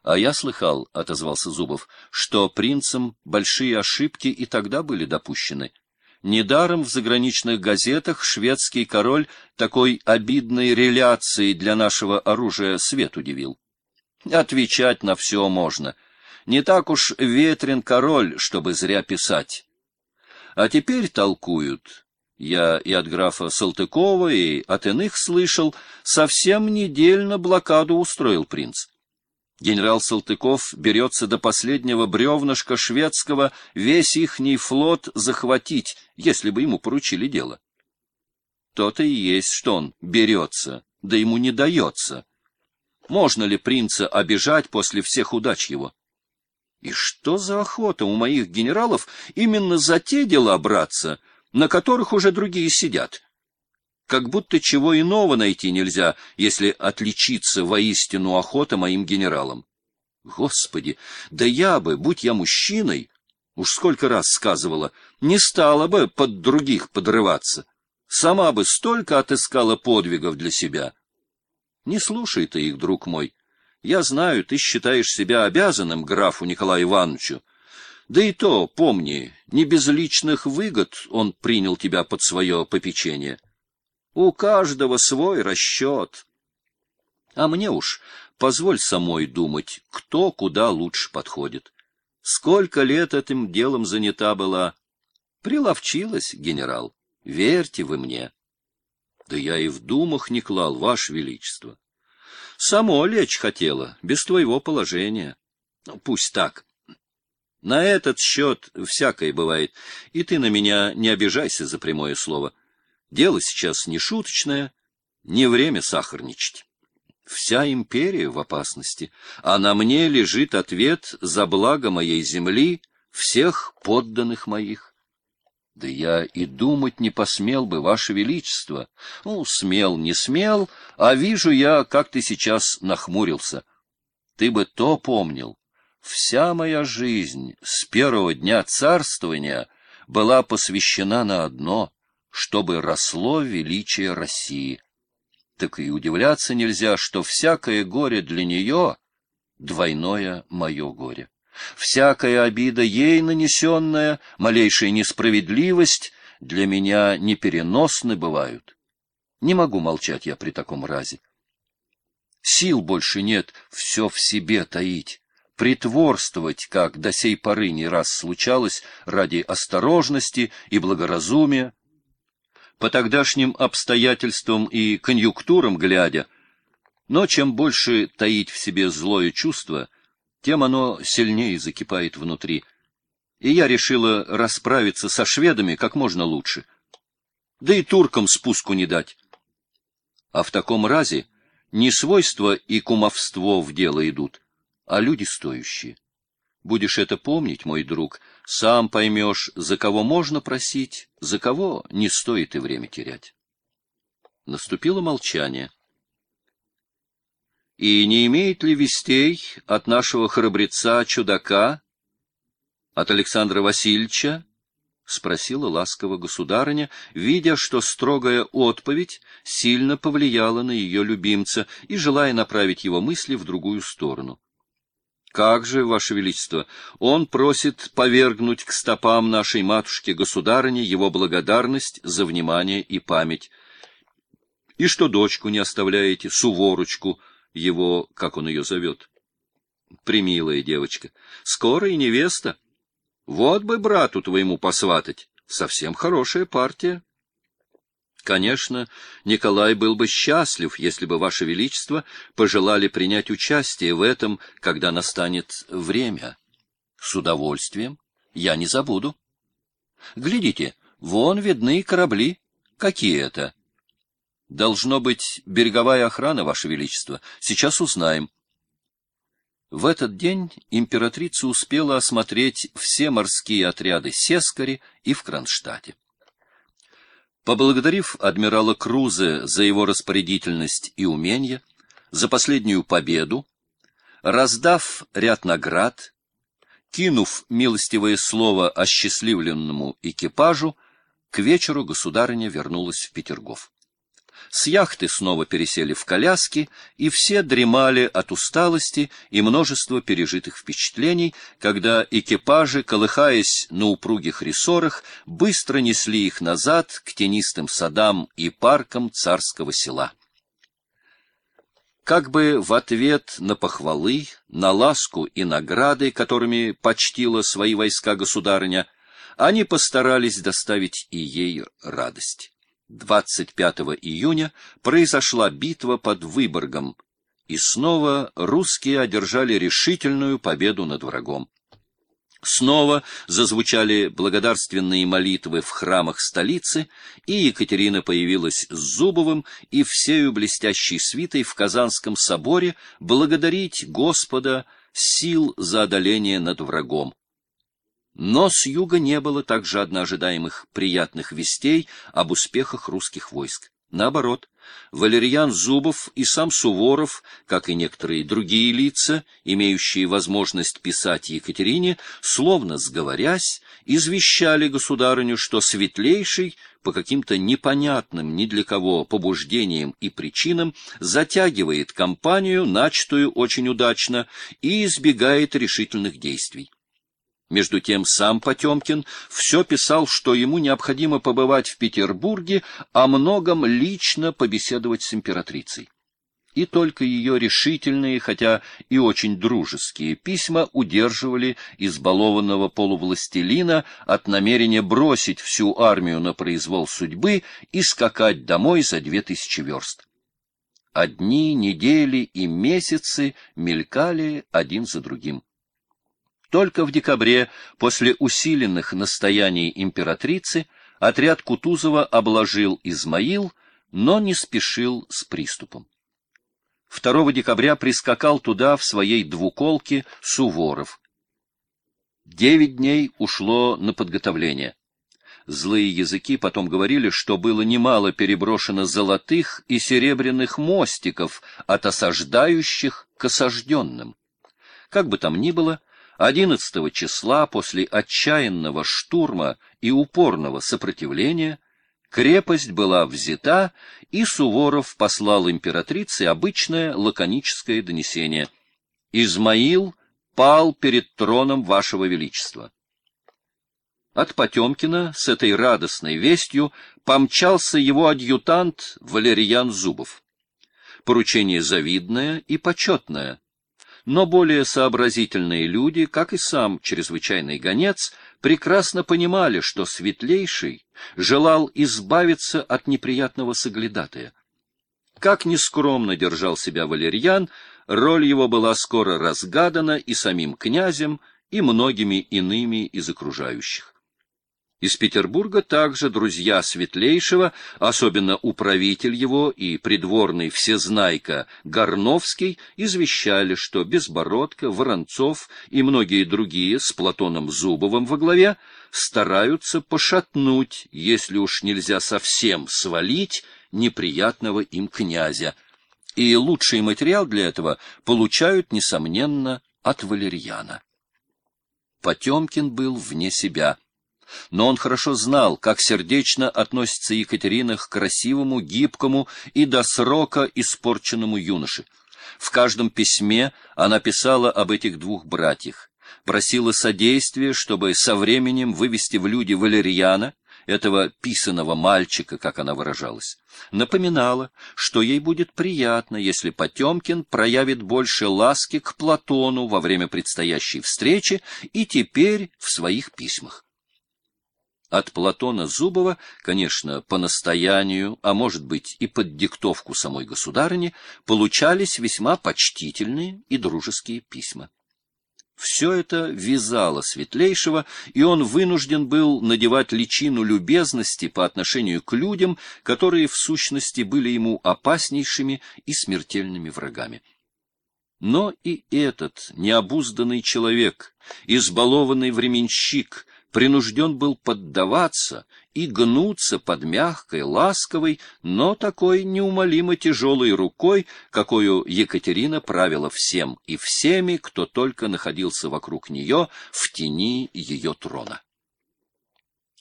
— А я слыхал, — отозвался Зубов, — что принцам большие ошибки и тогда были допущены. Недаром в заграничных газетах шведский король такой обидной реляцией для нашего оружия свет удивил. Отвечать на все можно. Не так уж ветрен король, чтобы зря писать. А теперь толкуют. Я и от графа Салтыкова, и от иных слышал, совсем недельно блокаду устроил принц. Генерал Салтыков берется до последнего бревнышка шведского весь ихний флот захватить, если бы ему поручили дело. То-то и есть, что он берется, да ему не дается. Можно ли принца обижать после всех удач его? И что за охота у моих генералов именно за те дела браться, на которых уже другие сидят? Как будто чего иного найти нельзя, если отличиться воистину охота моим генералам. Господи, да я бы, будь я мужчиной, уж сколько раз сказывала, не стала бы под других подрываться. Сама бы столько отыскала подвигов для себя. Не слушай ты их, друг мой. Я знаю, ты считаешь себя обязанным графу Николаю Ивановичу. Да и то, помни, не без личных выгод он принял тебя под свое попечение. У каждого свой расчет. А мне уж позволь самой думать, кто куда лучше подходит. Сколько лет этим делом занята была. Приловчилась, генерал. Верьте вы мне. Да я и в думах не клал, ваше величество. Само лечь хотела, без твоего положения. Ну, пусть так. На этот счет всякое бывает, и ты на меня не обижайся за прямое слово. Дело сейчас не шуточное, не время сахарничать. Вся империя в опасности, а на мне лежит ответ за благо моей земли, всех подданных моих. Да я и думать не посмел бы, Ваше Величество. Ну, смел, не смел, а вижу я, как ты сейчас нахмурился. Ты бы то помнил. Вся моя жизнь с первого дня царствования была посвящена на одно — чтобы росло величие России. Так и удивляться нельзя, что всякое горе для нее — двойное мое горе. Всякая обида ей нанесенная, малейшая несправедливость для меня непереносны бывают. Не могу молчать я при таком разе. Сил больше нет все в себе таить, притворствовать, как до сей поры не раз случалось, ради осторожности и благоразумия, по тогдашним обстоятельствам и конъюнктурам глядя, но чем больше таить в себе злое чувство, тем оно сильнее закипает внутри. И я решила расправиться со шведами как можно лучше. Да и туркам спуску не дать. А в таком разе не свойства и кумовство в дело идут, а люди стоящие. Будешь это помнить, мой друг, сам поймешь, за кого можно просить, за кого не стоит и время терять. Наступило молчание. И не имеет ли вестей от нашего храбреца-чудака, от Александра Васильевича? — спросила ласково государыня, видя, что строгая отповедь сильно повлияла на ее любимца и желая направить его мысли в другую сторону. Как же, Ваше Величество, он просит повергнуть к стопам нашей матушки-государыни его благодарность за внимание и память. И что дочку не оставляете, Суворочку, его, как он ее зовет. Примилая девочка, скоро и невеста. Вот бы брату твоему посватать, совсем хорошая партия. Конечно, Николай был бы счастлив, если бы Ваше Величество пожелали принять участие в этом, когда настанет время. С удовольствием. Я не забуду. Глядите, вон видны корабли. Какие это? Должно быть береговая охрана, Ваше Величество. Сейчас узнаем. В этот день императрица успела осмотреть все морские отряды Сескари и в Кронштадте. Поблагодарив адмирала Крузе за его распорядительность и умение, за последнюю победу, раздав ряд наград, кинув милостивое слово осчастливленному экипажу, к вечеру государыня вернулась в Петергоф. С яхты снова пересели в коляски, и все дремали от усталости и множества пережитых впечатлений, когда экипажи, колыхаясь на упругих рессорах, быстро несли их назад к тенистым садам и паркам царского села. Как бы в ответ на похвалы, на ласку и награды, которыми почтила свои войска государыня, они постарались доставить и ей радость. 25 июня произошла битва под Выборгом, и снова русские одержали решительную победу над врагом. Снова зазвучали благодарственные молитвы в храмах столицы, и Екатерина появилась с Зубовым и всею блестящей свитой в Казанском соборе благодарить Господа сил за одоление над врагом. Но с юга не было также ожидаемых приятных вестей об успехах русских войск. Наоборот, Валерьян Зубов и сам Суворов, как и некоторые другие лица, имеющие возможность писать Екатерине, словно сговорясь, извещали государыню, что Светлейший по каким-то непонятным ни для кого побуждениям и причинам затягивает кампанию, начатую очень удачно, и избегает решительных действий. Между тем сам Потемкин все писал, что ему необходимо побывать в Петербурге, о многом лично побеседовать с императрицей. И только ее решительные, хотя и очень дружеские письма удерживали избалованного полувластелина от намерения бросить всю армию на произвол судьбы и скакать домой за две тысячи верст. Одни недели и месяцы мелькали один за другим. Только в декабре, после усиленных настояний императрицы, отряд Кутузова обложил Измаил, но не спешил с приступом. 2 декабря прискакал туда в своей двуколке Суворов. Девять дней ушло на подготовление. Злые языки потом говорили, что было немало переброшено золотых и серебряных мостиков от осаждающих к осажденным. Как бы там ни было, 11 числа после отчаянного штурма и упорного сопротивления крепость была взята, и Суворов послал императрице обычное лаконическое донесение. «Измаил пал перед троном вашего величества». От Потемкина с этой радостной вестью помчался его адъютант Валерьян Зубов. Поручение завидное и почетное но более сообразительные люди, как и сам чрезвычайный гонец, прекрасно понимали, что Светлейший желал избавиться от неприятного соглядатая. Как нескромно держал себя Валерьян, роль его была скоро разгадана и самим князем, и многими иными из окружающих. Из Петербурга также друзья Светлейшего, особенно управитель его и придворный всезнайка Горновский, извещали, что Безбородко, Воронцов и многие другие с Платоном Зубовым во главе стараются пошатнуть, если уж нельзя совсем свалить неприятного им князя. И лучший материал для этого получают, несомненно, от Валерьяна. Потемкин был вне себя но он хорошо знал, как сердечно относится Екатерина к красивому, гибкому и до срока испорченному юноше. В каждом письме она писала об этих двух братьях, просила содействия, чтобы со временем вывести в люди Валерьяна, этого писаного мальчика, как она выражалась, напоминала, что ей будет приятно, если Потемкин проявит больше ласки к Платону во время предстоящей встречи и теперь в своих письмах. От Платона Зубова, конечно, по настоянию, а может быть и под диктовку самой государыни, получались весьма почтительные и дружеские письма. Все это вязало Светлейшего, и он вынужден был надевать личину любезности по отношению к людям, которые в сущности были ему опаснейшими и смертельными врагами. Но и этот необузданный человек, избалованный временщик, принужден был поддаваться и гнуться под мягкой, ласковой, но такой неумолимо тяжелой рукой, какую Екатерина правила всем и всеми, кто только находился вокруг нее в тени ее трона.